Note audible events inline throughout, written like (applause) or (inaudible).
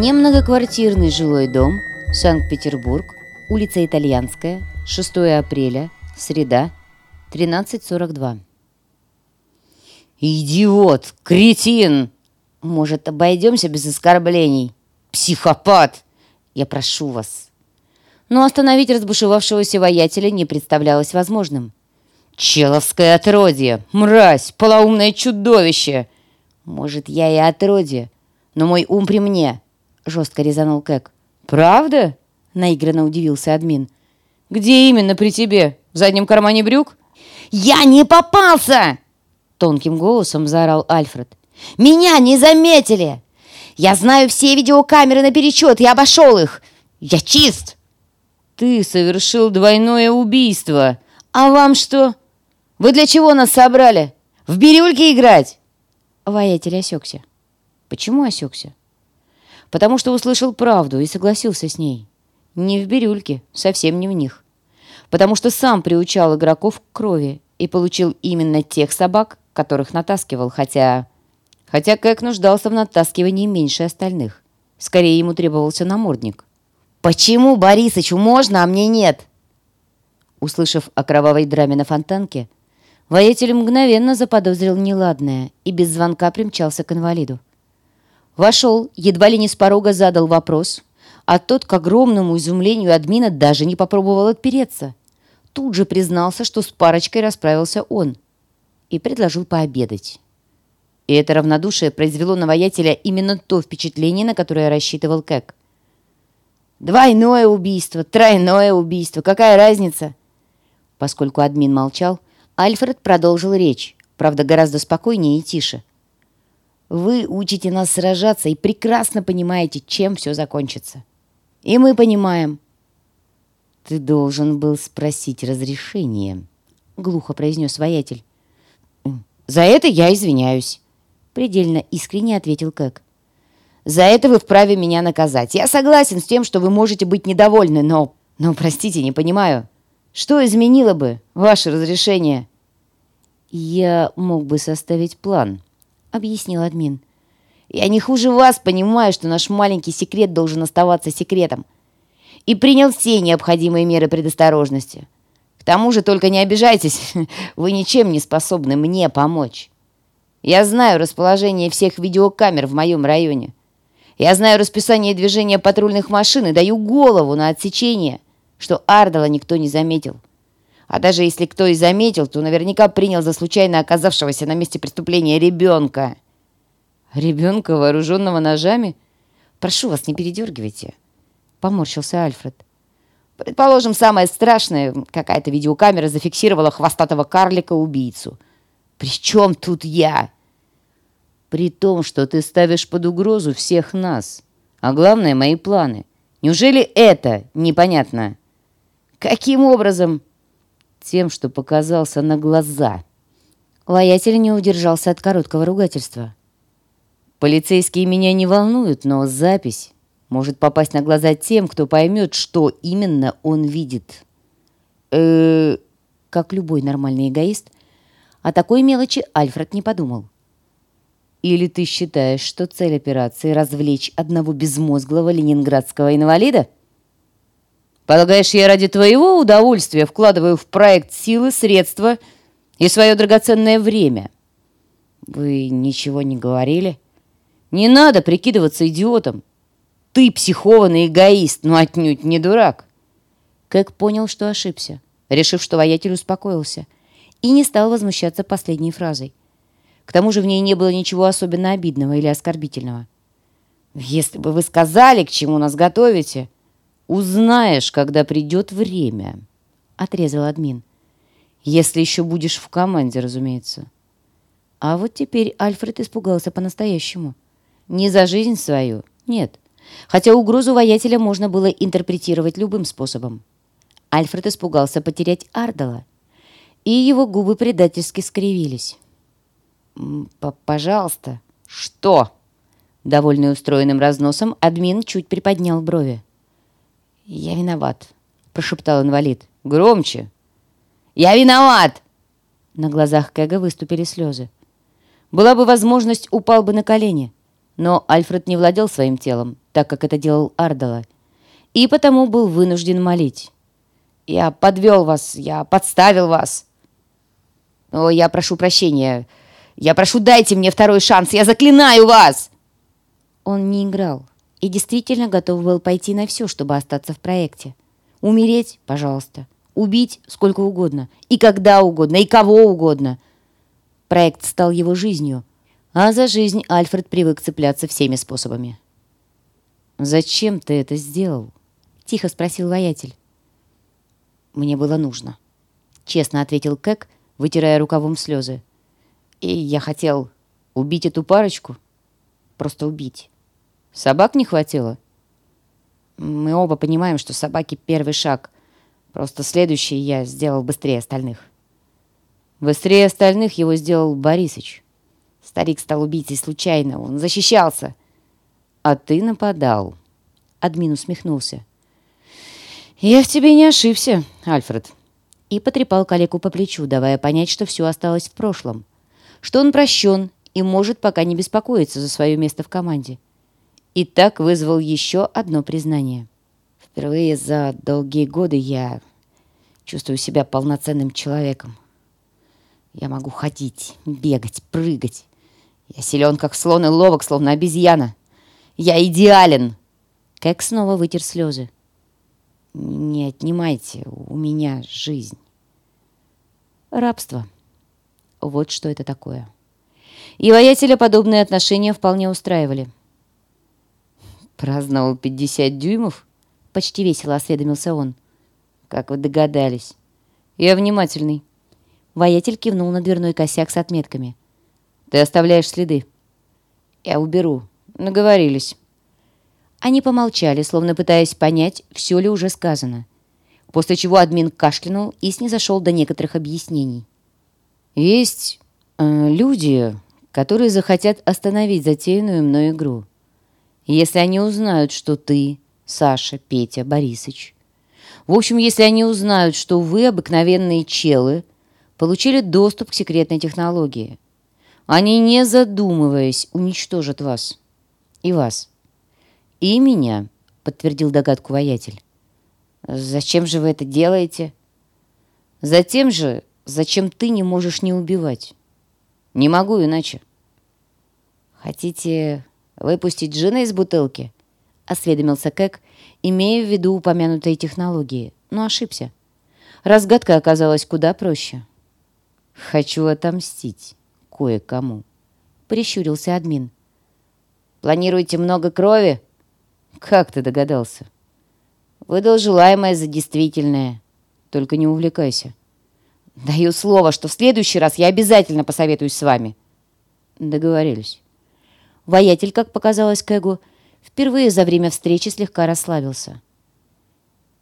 Немногоквартирный жилой дом, Санкт-Петербург, улица Итальянская, 6 апреля, среда, 13.42. «Идиот! Кретин!» «Может, обойдемся без оскорблений?» «Психопат!» «Я прошу вас». Но остановить разбушевавшегося воятеля не представлялось возможным. «Человское отродье! Мразь! Полоумное чудовище!» «Может, я и отродье, но мой ум при мне!» — жестко резанул Кэк. «Правда?» — наигранно удивился админ. «Где именно при тебе? В заднем кармане брюк?» «Я не попался!» — тонким голосом заорал Альфред. «Меня не заметили! Я знаю все видеокамеры наперечет, я обошел их! Я чист!» «Ты совершил двойное убийство! А вам что? Вы для чего нас собрали? В бирюльке играть?» Воятель осекся. Почему осекся? Потому что услышал правду и согласился с ней. Не в бирюльке, совсем не в них. Потому что сам приучал игроков к крови и получил именно тех собак, которых натаскивал, хотя... Хотя Кэк нуждался в натаскивании меньше остальных. Скорее ему требовался намордник. «Почему Борисычу можно, а мне нет?» Услышав о кровавой драме на фонтанке, воятель мгновенно заподозрил неладное и без звонка примчался к инвалиду. Вошел, едва ли не с порога задал вопрос, а тот, к огромному изумлению админа, даже не попробовал отпереться. Тут же признался, что с парочкой расправился он и предложил пообедать. И это равнодушие произвело на воятеля именно то впечатление, на которое рассчитывал Кэк. «Двойное убийство, тройное убийство, какая разница?» Поскольку админ молчал, Альфред продолжил речь, правда, гораздо спокойнее и тише. Вы учите нас сражаться и прекрасно понимаете, чем все закончится. И мы понимаем. Ты должен был спросить разрешение, глухо произнес воятель. За это я извиняюсь, предельно искренне ответил Кэк. За это вы вправе меня наказать. Я согласен с тем, что вы можете быть недовольны, но... Но, простите, не понимаю. Что изменило бы ваше разрешение? Я мог бы составить план, — объяснил админ. «Я не хуже вас понимаю, что наш маленький секрет должен оставаться секретом. И принял все необходимые меры предосторожности. К тому же, только не обижайтесь, (laughs) вы ничем не способны мне помочь. Я знаю расположение всех видеокамер в моем районе. Я знаю расписание движения патрульных машин и даю голову на отсечение, что Ардала никто не заметил. А даже если кто и заметил, то наверняка принял за случайно оказавшегося на месте преступления ребенка. Ребенка, вооруженного ножами? Прошу вас, не передергивайте. Поморщился Альфред. Предположим, самое страшное, какая-то видеокамера зафиксировала хвостатого карлика-убийцу. При чем тут я? При том, что ты ставишь под угрозу всех нас. А главное, мои планы. Неужели это непонятно? Каким образом? Тем, что показался на глаза. Воятель не удержался от короткого ругательства. «Полицейские меня не волнуют, но запись может попасть на глаза тем, кто поймет, что именно он видит». э Как любой нормальный эгоист, о такой мелочи Альфред не подумал. «Или ты считаешь, что цель операции — развлечь одного безмозглого ленинградского инвалида?» Полагаешь, я ради твоего удовольствия вкладываю в проект силы, средства и свое драгоценное время? Вы ничего не говорили? Не надо прикидываться идиотом. Ты психованный эгоист, но отнюдь не дурак. Кэк понял, что ошибся, решив, что воятель успокоился, и не стал возмущаться последней фразой. К тому же в ней не было ничего особенно обидного или оскорбительного. «Если бы вы сказали, к чему нас готовите...» «Узнаешь, когда придет время», — отрезал админ. «Если еще будешь в команде, разумеется». А вот теперь Альфред испугался по-настоящему. Не за жизнь свою, нет. Хотя угрозу воятеля можно было интерпретировать любым способом. Альфред испугался потерять Ардала, и его губы предательски скривились. «Пожалуйста». «Что?» Довольный устроенным разносом, админ чуть приподнял брови. «Я виноват», — прошептал инвалид. «Громче!» «Я виноват!» На глазах Кэга выступили слезы. Была бы возможность, упал бы на колени. Но Альфред не владел своим телом так как это делал Ардала, и потому был вынужден молить. «Я подвел вас, я подставил вас!» «О, я прошу прощения! Я прошу, дайте мне второй шанс! Я заклинаю вас!» Он не играл и действительно готов был пойти на все, чтобы остаться в проекте. Умереть, пожалуйста. Убить сколько угодно. И когда угодно, и кого угодно. Проект стал его жизнью, а за жизнь Альфред привык цепляться всеми способами. «Зачем ты это сделал?» — тихо спросил воятель. «Мне было нужно», — честно ответил Кэк, вытирая рукавом слезы. «И я хотел убить эту парочку. Просто убить. Собак не хватило?» «Мы оба понимаем, что собаки — первый шаг. Просто следующий я сделал быстрее остальных». Быстрее остальных его сделал Борисыч. Старик стал убийцей случайно, он защищался. А ты нападал. Админ усмехнулся. Я в тебе не ошибся, Альфред. И потрепал коллегу по плечу, давая понять, что все осталось в прошлом. Что он прощен и может пока не беспокоиться за свое место в команде. И так вызвал еще одно признание. Впервые за долгие годы я чувствую себя полноценным человеком. Я могу ходить, бегать, прыгать. Я силен, как слон, и ловок, словно обезьяна. Я идеален!» Кэк снова вытер слезы. «Не отнимайте у меня жизнь». Рабство. Вот что это такое. И воятеля подобные отношения вполне устраивали. «Праздновал пятьдесят дюймов?» — почти весело осведомился он. «Как вы догадались?» «Я внимательный». Воятель кивнул на дверной косяк с отметками. «Ты оставляешь следы». «Я уберу. Наговорились». Они помолчали, словно пытаясь понять, все ли уже сказано. После чего админ кашлянул и снизошел до некоторых объяснений. «Есть э, люди, которые захотят остановить затеянную мной игру. Если они узнают, что ты, Саша, Петя, Борисыч... В общем, если они узнают, что вы обыкновенные челы, получили доступ к секретной технологии. Они, не задумываясь, уничтожат вас. И вас. И меня, подтвердил догадку воятель. Зачем же вы это делаете? Затем же, зачем ты не можешь не убивать. Не могу иначе. Хотите выпустить джина из бутылки? Осведомился Кэк, имея в виду упомянутые технологии, но ошибся. Разгадка оказалась куда проще. «Хочу отомстить кое-кому», — прищурился админ. «Планируете много крови?» «Как ты догадался?» «Выдал желаемое за действительное. Только не увлекайся». «Даю слово, что в следующий раз я обязательно посоветуюсь с вами». Договорились. Воятель, как показалось Кэгу, впервые за время встречи слегка расслабился.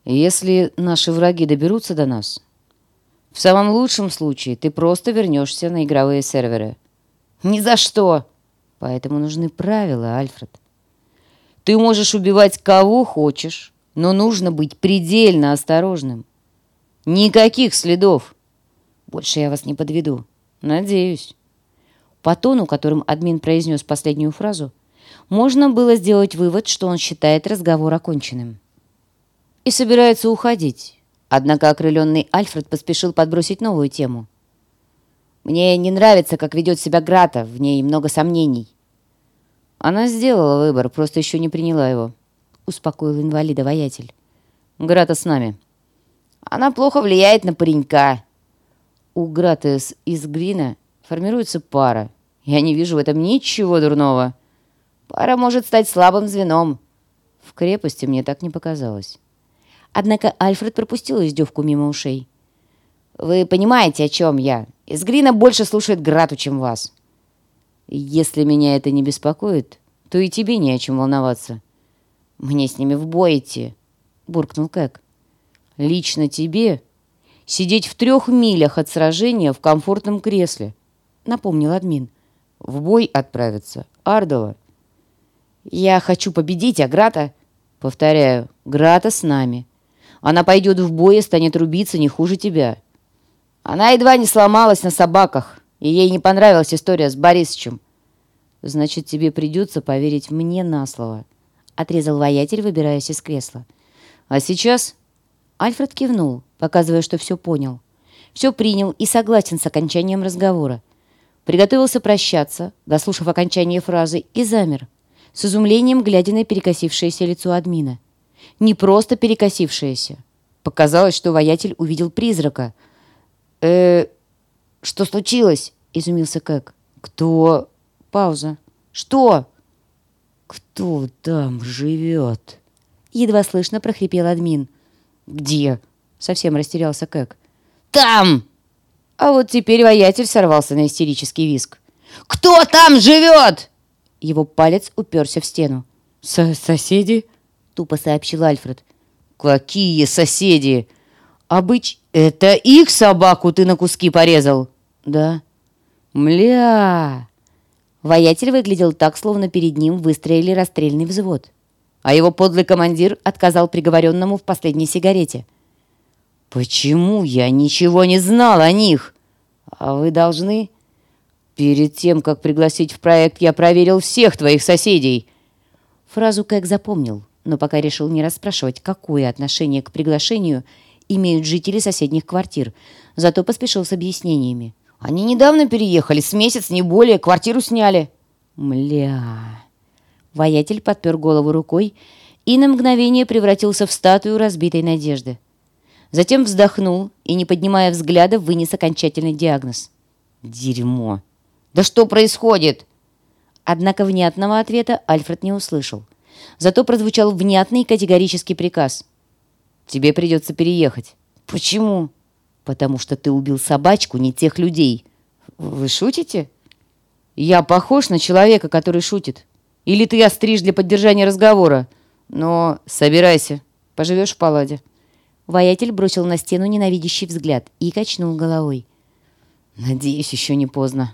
«Если наши враги доберутся до нас, в самом лучшем случае ты просто вернешься на игровые серверы. Ни за что! Поэтому нужны правила, Альфред. Ты можешь убивать кого хочешь, но нужно быть предельно осторожным. Никаких следов. Больше я вас не подведу. Надеюсь. По тону, которым админ произнес последнюю фразу, можно было сделать вывод, что он считает разговор оконченным. И собирается уходить. Однако окрыленный Альфред поспешил подбросить новую тему. «Мне не нравится, как ведет себя Грата, в ней много сомнений». «Она сделала выбор, просто еще не приняла его», — успокоил инвалида воятель. «Грата с нами». «Она плохо влияет на паренька». У Грата из, из Грина формируется пара. Я не вижу в этом ничего дурного. Пара может стать слабым звеном. В крепости мне так не показалось. Однако Альфред пропустил издевку мимо ушей. «Вы понимаете, о чем я? Из Грина больше слушает Грату, чем вас». «Если меня это не беспокоит, то и тебе не о чем волноваться». «Мне с ними в бой идти», — буркнул Кэк. «Лично тебе сидеть в трех милях от сражения в комфортном кресле», — напомнил админ. «В бой отправиться. Ардова». «Я хочу победить, а Грата...» «Повторяю, Грата с нами. Она пойдет в бой и станет рубиться не хуже тебя. Она едва не сломалась на собаках, и ей не понравилась история с Борисовичем. Значит, тебе придется поверить мне на слово. отрезал воятель, выбираясь из кресла. «А сейчас?» Альфред кивнул, показывая, что все понял. Все принял и согласен с окончанием разговора. Приготовился прощаться, дослушав окончание фразы, и замер, с изумлением глядя на перекосившееся лицо админа. Не просто перекосившееся. Показалось, что воятель увидел призрака. э что случилось?» — изумился Кэг. «Кто?» Пауза. «Что?» «Кто там живет?» Едва слышно прохрипел админ. «Где?» — совсем растерялся Кэг. «Там!» А вот теперь воятель сорвался на истерический виск. «Кто там живет?» Его палец уперся в стену. С «Соседи?» — тупо сообщил Альфред. «Какие соседи? Обыч... Это их собаку ты на куски порезал?» «Да». «Мля!» Воятель выглядел так, словно перед ним выстроили расстрельный взвод. А его подлый командир отказал приговоренному в последней сигарете. «Почему я ничего не знал о них? А вы должны...» «Перед тем, как пригласить в проект, я проверил всех твоих соседей». Фразу Кэг запомнил, но пока решил не расспрашивать, какое отношение к приглашению имеют жители соседних квартир, зато поспешил с объяснениями. Они недавно переехали, с месяц, не более, квартиру сняли. Мля. Воятель подпер голову рукой и на мгновение превратился в статую разбитой надежды. Затем вздохнул и, не поднимая взгляда, вынес окончательный диагноз. «Дерьмо! Да что происходит?» Однако внятного ответа Альфред не услышал. Зато прозвучал внятный категорический приказ. «Тебе придется переехать». «Почему?» «Потому что ты убил собачку, не тех людей». «Вы шутите?» «Я похож на человека, который шутит. Или ты остришь для поддержания разговора. Но собирайся, поживешь в паладе». Воятель бросил на стену ненавидящий взгляд и качнул головой. «Надеюсь, еще не поздно».